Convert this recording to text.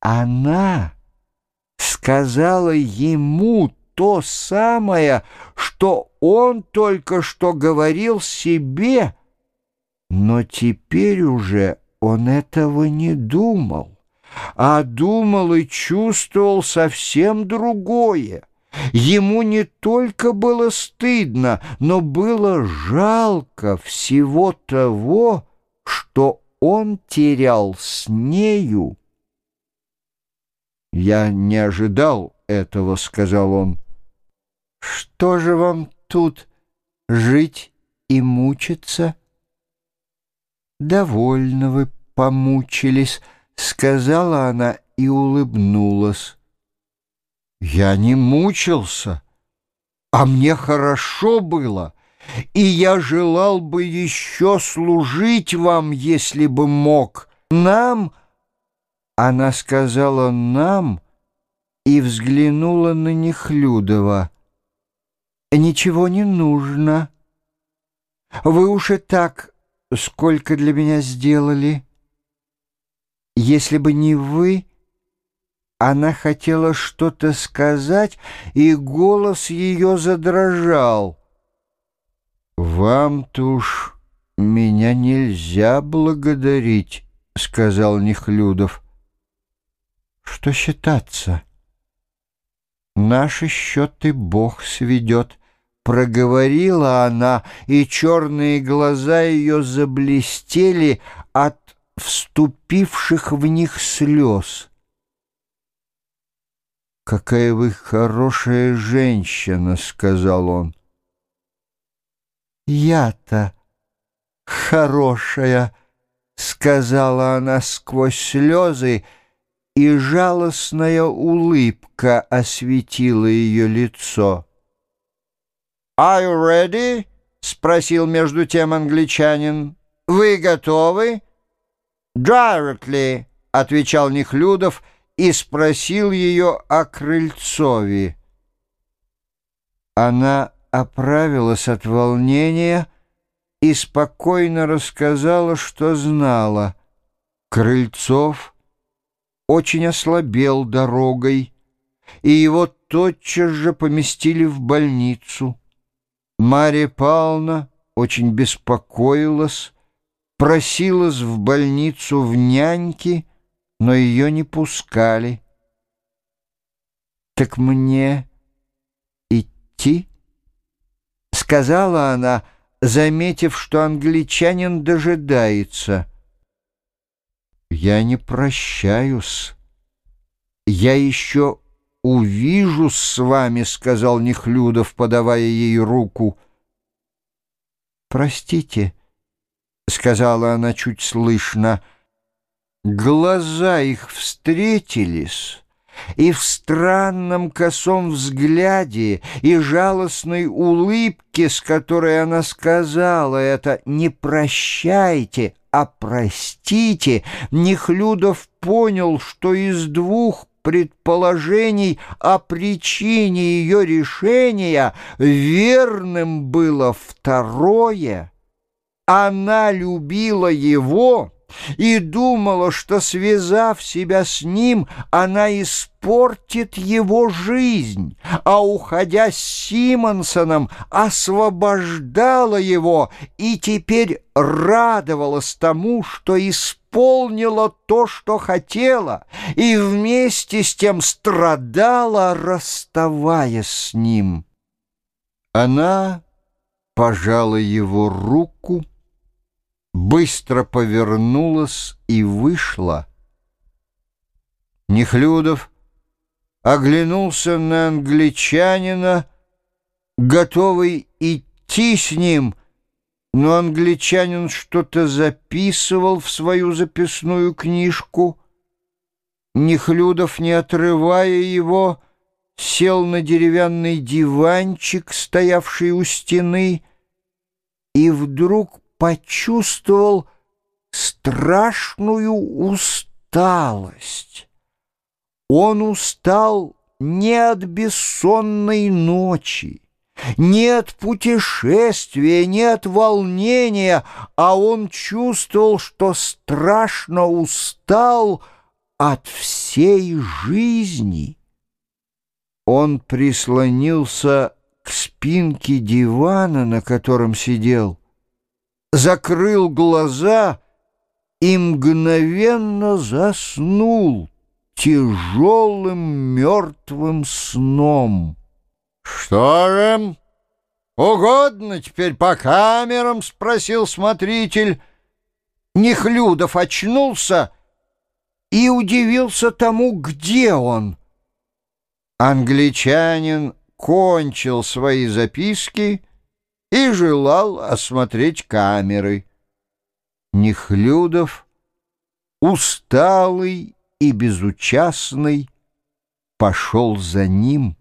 она сказала ему то самое, что он только что говорил себе, но теперь уже он этого не думал, а думал и чувствовал совсем другое. Ему не только было стыдно, но было жалко всего того, что он терял с нею. «Я не ожидал этого», — сказал он. «Что же вам тут жить и мучиться?» «Довольно вы помучились», — сказала она и улыбнулась. «Я не мучился, а мне хорошо было, и я желал бы еще служить вам, если бы мог. Нам...» Она сказала «нам» и взглянула на Нехлюдова. «Ничего не нужно. Вы уж и так сколько для меня сделали. Если бы не вы...» Она хотела что-то сказать, и голос ее задрожал. «Вам-то уж меня нельзя благодарить», — сказал Нехлюдов что считаться. Наши счеты Бог сведет, проговорила она, и черные глаза ее заблестели от вступивших в них слез. «Какая вы хорошая женщина!» — сказал он. «Я-то хорошая!» — сказала она сквозь слезы, — и жалостная улыбка осветила ее лицо. «Are you ready?» — спросил между тем англичанин. «Вы готовы?» «Directly», — отвечал Нехлюдов и спросил ее о Крыльцове. Она оправилась от волнения и спокойно рассказала, что знала. Крыльцов — очень ослабел дорогой, и его тотчас же поместили в больницу. Мария Павловна очень беспокоилась, просилась в больницу в няньки, но ее не пускали. «Так мне идти?» — сказала она, заметив, что англичанин дожидается — я не прощаюсь. Я еще увижу с вами, — сказал Нехлюдов, подавая ей руку. Простите, — сказала она чуть слышно. Глаза их встретились, и в странном косом взгляде и жалостной улыбке, с которой она сказала это «не прощайте», а простите, Нехлюдов понял, что из двух предположений о причине ее решения верным было второе. Она любила его и думала, что, связав себя с ним, она испортит его жизнь, а, уходя с Симонсоном, освобождала его и теперь радовалась тому, что исполнила то, что хотела, и вместе с тем страдала, расставаясь с ним. Она пожала его руку, быстро повернулась и вышла. Нехлюдов оглянулся на англичанина, готовый идти с ним, но англичанин что-то записывал в свою записную книжку. Нехлюдов, не отрывая его, сел на деревянный диванчик, стоявший у стены, и вдруг почувствовал страшную усталость. Он устал не от бессонной ночи, не от путешествия, не от волнения, а он чувствовал, что страшно устал от всей жизни. Он прислонился к спинке дивана, на котором сидел, закрыл глаза и мгновенно заснул тяжелым мертвым сном. «Что же, угодно теперь по камерам?» — спросил смотритель. Нехлюдов очнулся и удивился тому, где он. Англичанин кончил свои записки и желал осмотреть камеры. Нехлюдов, усталый и безучастный, пошел за ним.